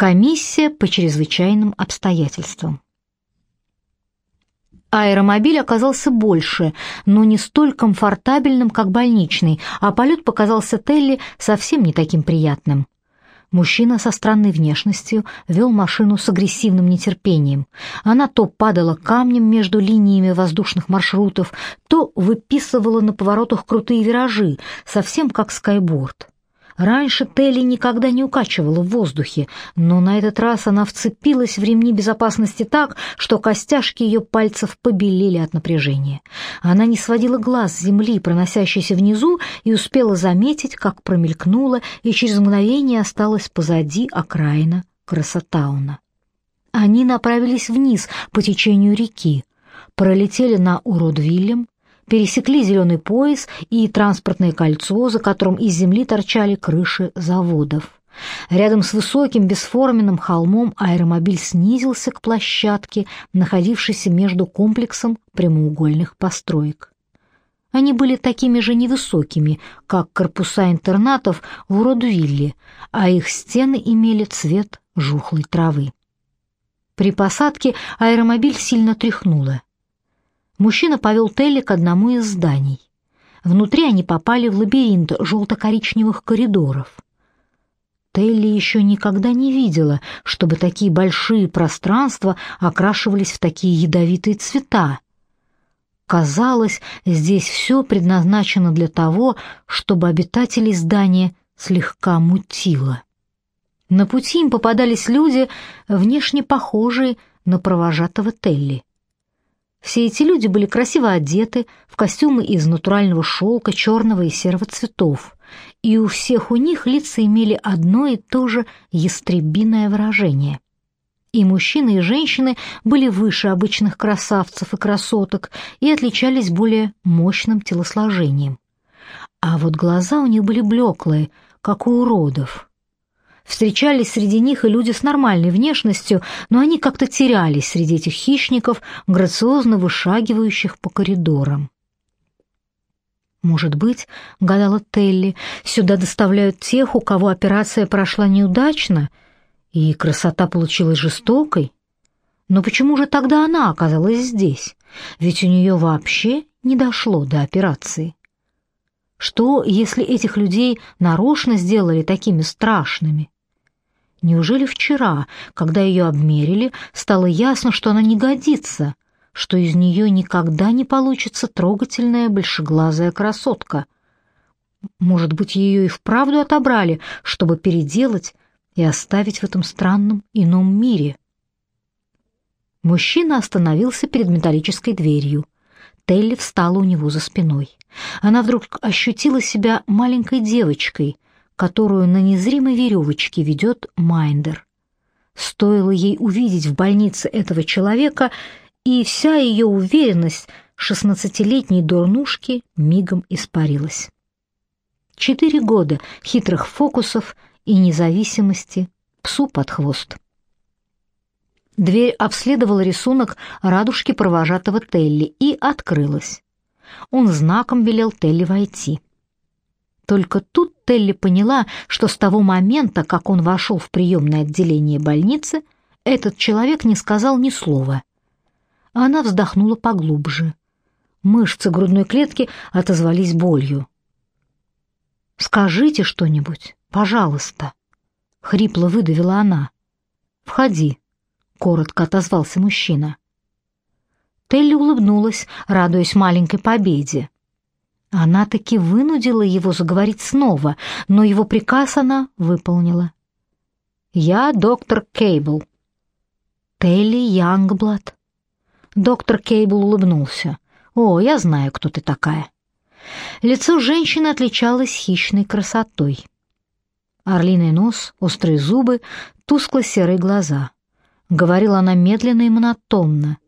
Комиссия по чрезвычайным обстоятельствам. Аэромобиль оказался больше, но не столь комфортабельным, как больничный, а полет показался Телли совсем не таким приятным. Мужчина со странной внешностью вел машину с агрессивным нетерпением. Она то падала камнем между линиями воздушных маршрутов, то выписывала на поворотах крутые виражи, совсем как скайборд. Раньше Телли никогда не укачивала в воздухе, но на этот раз она вцепилась в ремни безопасности так, что костяшки ее пальцев побелели от напряжения. Она не сводила глаз с земли, проносящейся внизу, и успела заметить, как промелькнула, и через мгновение осталась позади окраина Красотауна. Они направились вниз по течению реки, пролетели на Уродвиллем, пересекли зеленый пояс и транспортное кольцо, за которым из земли торчали крыши заводов. Рядом с высоким бесформенным холмом аэромобиль снизился к площадке, находившейся между комплексом прямоугольных построек. Они были такими же невысокими, как корпуса интернатов в Уродвилле, а их стены имели цвет жухлой травы. При посадке аэромобиль сильно тряхнуло. Мужчина повел Телли к одному из зданий. Внутри они попали в лабиринт желто-коричневых коридоров. Телли еще никогда не видела, чтобы такие большие пространства окрашивались в такие ядовитые цвета. Казалось, здесь все предназначено для того, чтобы обитателей здания слегка мутило. На пути им попадались люди, внешне похожие на провожатого Телли. Все эти люди были красиво одеты в костюмы из натурального шелка черного и серого цветов, и у всех у них лица имели одно и то же ястребиное выражение. И мужчины, и женщины были выше обычных красавцев и красоток и отличались более мощным телосложением. А вот глаза у них были блеклые, как у уродов. Встречались среди них и люди с нормальной внешностью, но они как-то терялись среди этих хищников, грациозно вышагивающих по коридорам. «Может быть, — гадала Телли, — сюда доставляют тех, у кого операция прошла неудачно, и красота получилась жестокой? Но почему же тогда она оказалась здесь? Ведь у нее вообще не дошло до операции». Что, если этих людей нарочно сделали такими страшными? Неужели вчера, когда ее обмерили, стало ясно, что она не годится, что из нее никогда не получится трогательная большеглазая красотка? Может быть, ее и вправду отобрали, чтобы переделать и оставить в этом странном ином мире? Мужчина остановился перед металлической дверью. Телли встала у него за спиной. Она вдруг ощутила себя маленькой девочкой — которую на незримой веревочке ведет Майндер. Стоило ей увидеть в больнице этого человека, и вся ее уверенность шестнадцатилетней дурнушки мигом испарилась. Четыре года хитрых фокусов и независимости псу под хвост. Дверь обследовала рисунок радужки провожатого Телли и открылась. Он знаком велел Телли войти. Только тут Телли поняла, что с того момента, как он вошел в приемное отделение больницы, этот человек не сказал ни слова. Она вздохнула поглубже. Мышцы грудной клетки отозвались болью. «Скажите что-нибудь, пожалуйста», — хрипло выдавила она. «Входи», — коротко отозвался мужчина. Телли улыбнулась, радуясь маленькой победе. Она таки вынудила его заговорить снова, но его приказ она выполнила. «Я доктор Кейбл». «Телли Янгблад». Доктор Кейбл улыбнулся. «О, я знаю, кто ты такая». Лицо женщины отличалось хищной красотой. Орлиный нос, острые зубы, тускло-серые глаза. Говорила она медленно и монотонно.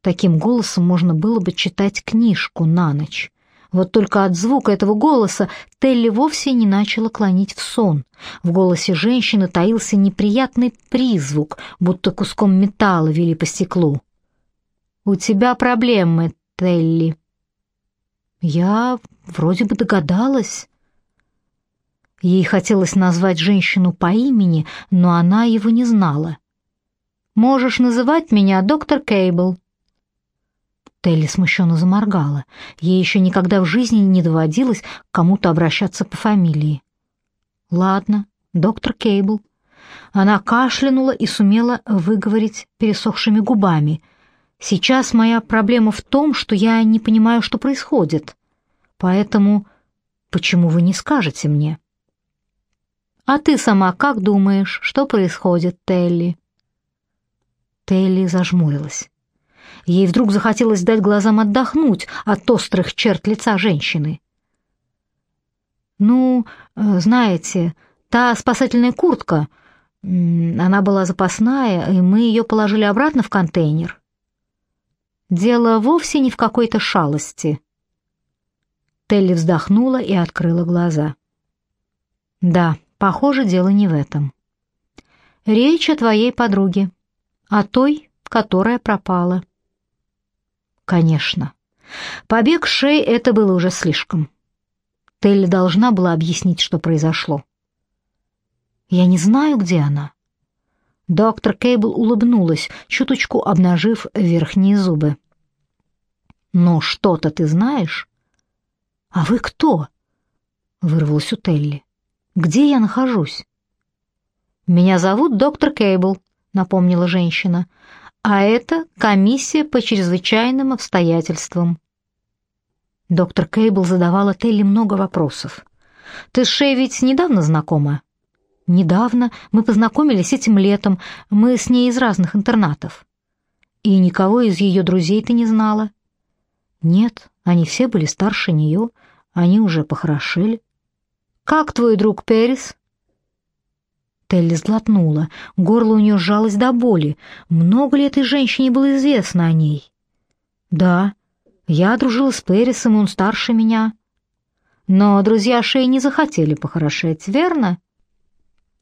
Таким голосом можно было бы читать книжку на ночь. Вот только от звука этого голоса Телли вовсе не начала клонить в сон. В голосе женщины таился неприятный призвук, будто куском металла вели по стеклу. «У тебя проблемы, Телли». «Я вроде бы догадалась». Ей хотелось назвать женщину по имени, но она его не знала. «Можешь называть меня доктор Кейбл». Телли смущенно заморгала. Ей еще никогда в жизни не доводилось к кому-то обращаться по фамилии. «Ладно, доктор Кейбл». Она кашлянула и сумела выговорить пересохшими губами. «Сейчас моя проблема в том, что я не понимаю, что происходит. Поэтому почему вы не скажете мне?» «А ты сама как думаешь, что происходит, Телли?» Телли зажмурилась. Ей вдруг захотелось дать глазам отдохнуть от острых черт лица женщины. «Ну, э, знаете, та спасательная куртка, она была запасная, и мы ее положили обратно в контейнер. Дело вовсе не в какой-то шалости». Телли вздохнула и открыла глаза. «Да, похоже, дело не в этом. Речь о твоей подруге, о той, которая пропала». Конечно. Побег Шей — это было уже слишком. Телли должна была объяснить, что произошло. «Я не знаю, где она». Доктор Кейбл улыбнулась, чуточку обнажив верхние зубы. «Но что-то ты знаешь?» «А вы кто?» — вырвалась у Телли. «Где я нахожусь?» «Меня зовут доктор Кейбл», — напомнила женщина а это комиссия по чрезвычайным обстоятельствам. Доктор Кейбл задавала Телли много вопросов. «Ты с Шей ведь недавно знакома?» «Недавно. Мы познакомились этим летом. Мы с ней из разных интернатов». «И никого из ее друзей ты не знала?» «Нет, они все были старше нее. Они уже похорошели». «Как твой друг Перес?» Телли сглотнула. Горло у нее сжалось до боли. Много ли этой женщине было известно о ней? Да, я дружила с Пересом, он старше меня. Но друзья Шей не захотели похорошеть, верно?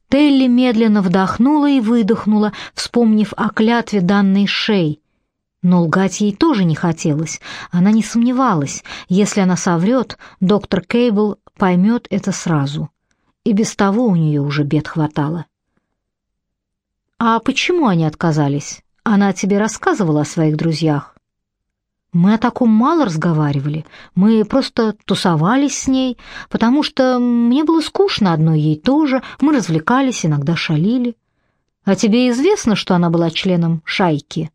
Телли медленно вдохнула и выдохнула, вспомнив о клятве данной Шей. Но лгать ей тоже не хотелось. Она не сомневалась, если она соврет, доктор Кейбл поймет это сразу и без того у нее уже бед хватало. «А почему они отказались? Она тебе рассказывала о своих друзьях?» «Мы о таком мало разговаривали. Мы просто тусовались с ней, потому что мне было скучно одной ей тоже. Мы развлекались, иногда шалили. А тебе известно, что она была членом шайки?»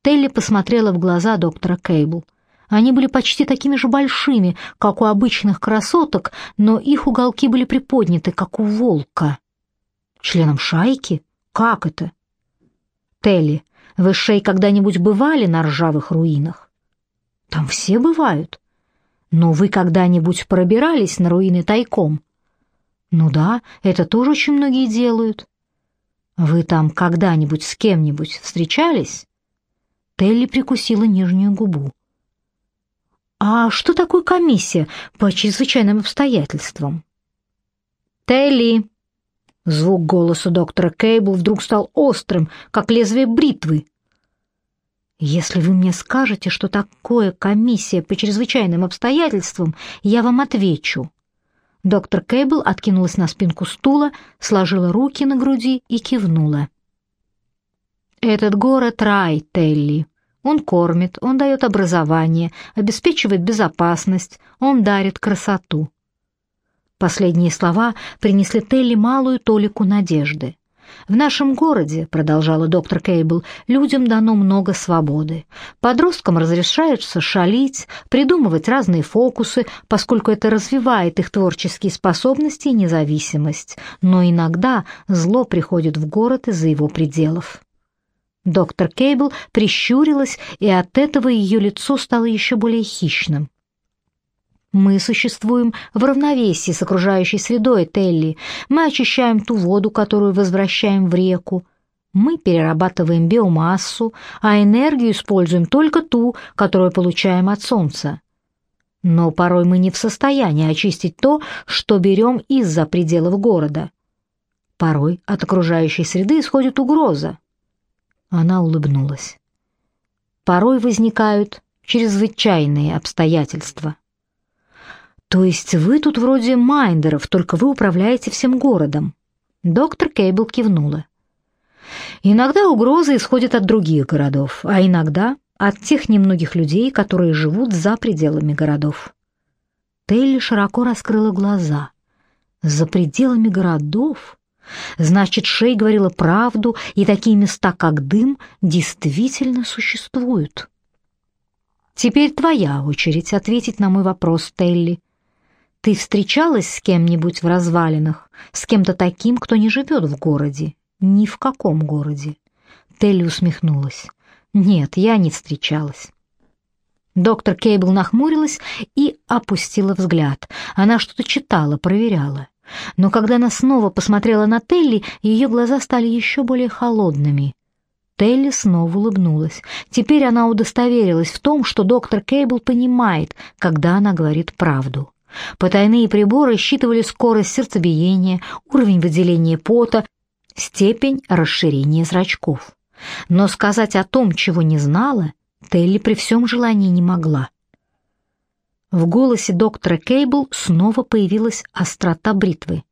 Телли посмотрела в глаза доктора Кейбл. Они были почти такими же большими, как у обычных красоток, но их уголки были приподняты, как у волка. Членом шайки? Как это? Телли, вы с Шей когда-нибудь бывали на ржавых руинах? Там все бывают. Но вы когда-нибудь пробирались на руины тайком? Ну да, это тоже очень многие делают. Вы там когда-нибудь с кем-нибудь встречались? Телли прикусила нижнюю губу. А что такое комиссия по чрезвычайным обстоятельствам? Телли. Звук голоса доктора Кейбл вдруг стал острым, как лезвие бритвы. Если вы мне скажете, что такое комиссия по чрезвычайным обстоятельствам, я вам отвечу. Доктор Кейбл откинулась на спинку стула, сложила руки на груди и кивнула. Этот город рай, Телли. Он кормит, он дает образование, обеспечивает безопасность, он дарит красоту. Последние слова принесли Телли малую толику надежды. В нашем городе, продолжала доктор Кейбл, людям дано много свободы. Подросткам разрешается шалить, придумывать разные фокусы, поскольку это развивает их творческие способности и независимость. Но иногда зло приходит в город из-за его пределов. Доктор Кейбл прищурилась, и от этого ее лицо стало еще более хищным. Мы существуем в равновесии с окружающей средой, Телли. Мы очищаем ту воду, которую возвращаем в реку. Мы перерабатываем биомассу, а энергию используем только ту, которую получаем от солнца. Но порой мы не в состоянии очистить то, что берем из-за пределов города. Порой от окружающей среды исходит угроза. Она улыбнулась. Порой возникают чрезвычайные обстоятельства. То есть вы тут вроде Майндеров, только вы управляете всем городом. Доктор Кейбл кивнула. Иногда угрозы исходят от других городов, а иногда от тех немногих людей, которые живут за пределами городов. Телли широко раскрыла глаза. За пределами городов? Значит, Шей говорила правду, и такие места, как дым, действительно существуют. Теперь твоя очередь ответить на мой вопрос, Телли. Ты встречалась с кем-нибудь в развалинах, с кем-то таким, кто не живет в городе? Ни в каком городе. Телли усмехнулась. Нет, я не встречалась. Доктор Кейбл нахмурилась и опустила взгляд. Она что-то читала, проверяла. Но когда она снова посмотрела на Телли, ее глаза стали еще более холодными. Телли снова улыбнулась. Теперь она удостоверилась в том, что доктор Кейбл понимает, когда она говорит правду. Потайные приборы считывали скорость сердцебиения, уровень выделения пота, степень расширения зрачков. Но сказать о том, чего не знала, Телли при всем желании не могла. В голосе доктора Кейбл снова появилась острота бритвы.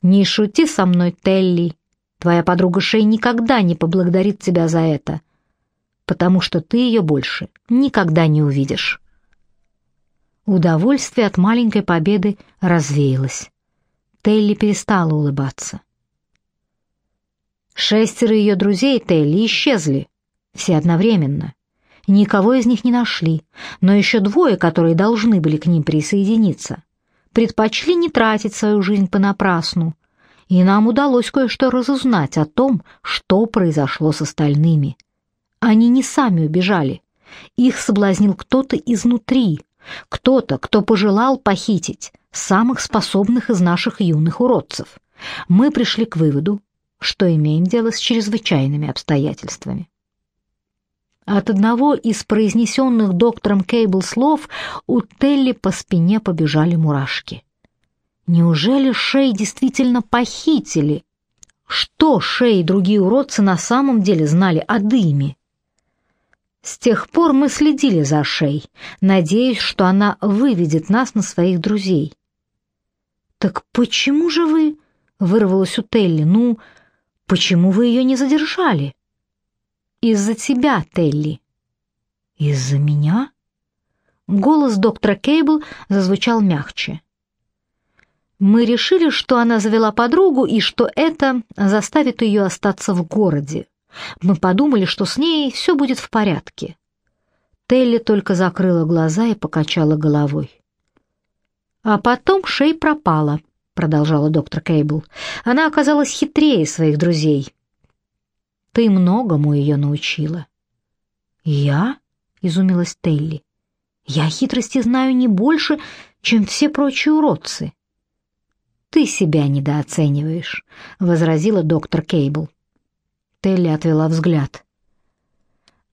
«Не шути со мной, Телли. Твоя подруга Шей никогда не поблагодарит тебя за это, потому что ты ее больше никогда не увидишь». Удовольствие от маленькой победы развеялось. Телли перестала улыбаться. Шестеро ее друзей Телли исчезли, все одновременно. Никого из них не нашли, но еще двое, которые должны были к ним присоединиться, предпочли не тратить свою жизнь понапрасну, и нам удалось кое-что разузнать о том, что произошло с остальными. Они не сами убежали, их соблазнил кто-то изнутри, кто-то, кто пожелал похитить самых способных из наших юных уродцев. Мы пришли к выводу, что имеем дело с чрезвычайными обстоятельствами. От одного из произнесенных доктором Кейбл слов у Телли по спине побежали мурашки. Неужели Шей действительно похитили? Что Шей и другие уродцы на самом деле знали о дыме? С тех пор мы следили за Шей, надеясь, что она выведет нас на своих друзей. «Так почему же вы...» — вырвалось у Телли. «Ну, почему вы ее не задержали?» «Из-за тебя, Телли». «Из-за меня?» Голос доктора Кейбл зазвучал мягче. «Мы решили, что она завела подругу и что это заставит ее остаться в городе. Мы подумали, что с ней все будет в порядке. Телли только закрыла глаза и покачала головой. А потом Шей пропала, продолжала доктор Кейбл. Она оказалась хитрее своих друзей. Ты многому ее научила. Я? изумилась Телли. Я хитрости знаю не больше, чем все прочие уродцы. Ты себя недооцениваешь, возразила доктор Кейбл. Телли отвела взгляд.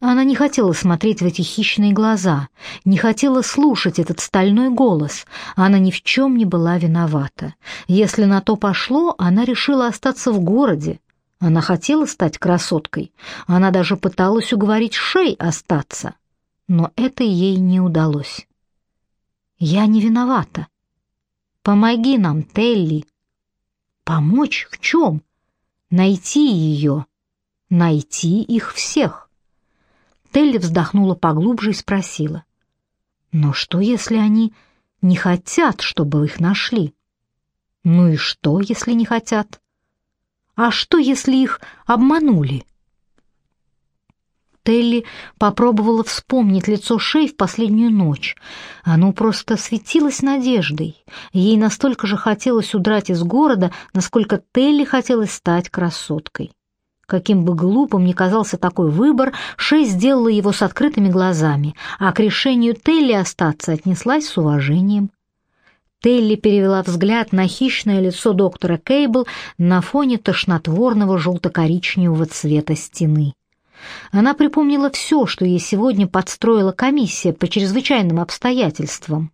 Она не хотела смотреть в эти хищные глаза, не хотела слушать этот стальной голос. Она ни в чем не была виновата. Если на то пошло, она решила остаться в городе. Она хотела стать красоткой. Она даже пыталась уговорить Шей остаться. Но это ей не удалось. «Я не виновата. Помоги нам, Телли». «Помочь в чем?» «Найти ее» найти их всех. Телли вздохнула поглубже и спросила: "Но что, если они не хотят, чтобы их нашли?" "Ну и что, если не хотят? А что, если их обманули?" Телли попробовала вспомнить лицо Шей в последнюю ночь. Оно просто светилось надеждой. Ей настолько же хотелось удрать из города, насколько Телли хотелось стать красоткой. Каким бы глупым ни казался такой выбор, Шей сделала его с открытыми глазами, а к решению Телли остаться отнеслась с уважением. Телли перевела взгляд на хищное лицо доктора Кейбл на фоне тошнотворного желто-коричневого цвета стены. Она припомнила все, что ей сегодня подстроила комиссия по чрезвычайным обстоятельствам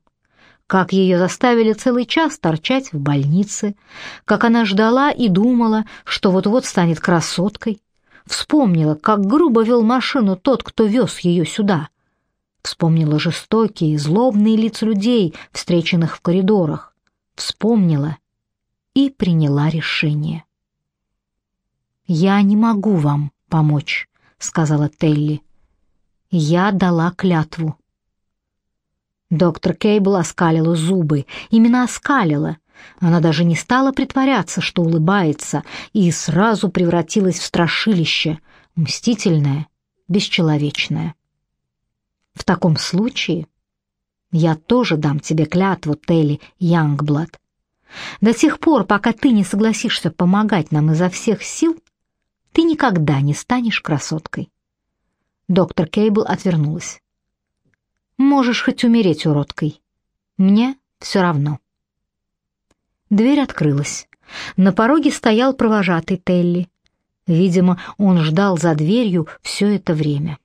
как ее заставили целый час торчать в больнице, как она ждала и думала, что вот-вот станет красоткой, вспомнила, как грубо вел машину тот, кто вез ее сюда. Вспомнила жестокие, злобные лица людей, встреченных в коридорах. Вспомнила и приняла решение. «Я не могу вам помочь», — сказала Телли. «Я дала клятву». Доктор Кейбл оскалила зубы, именно оскалила. Она даже не стала притворяться, что улыбается, и сразу превратилась в страшилище, мстительное, бесчеловечное. В таком случае я тоже дам тебе клятву, Телли Янгблад. До тех пор, пока ты не согласишься помогать нам изо всех сил, ты никогда не станешь красоткой. Доктор Кейбл отвернулась. Можешь хоть умереть уродкой. Мне все равно. Дверь открылась. На пороге стоял провожатый Телли. Видимо, он ждал за дверью все это время.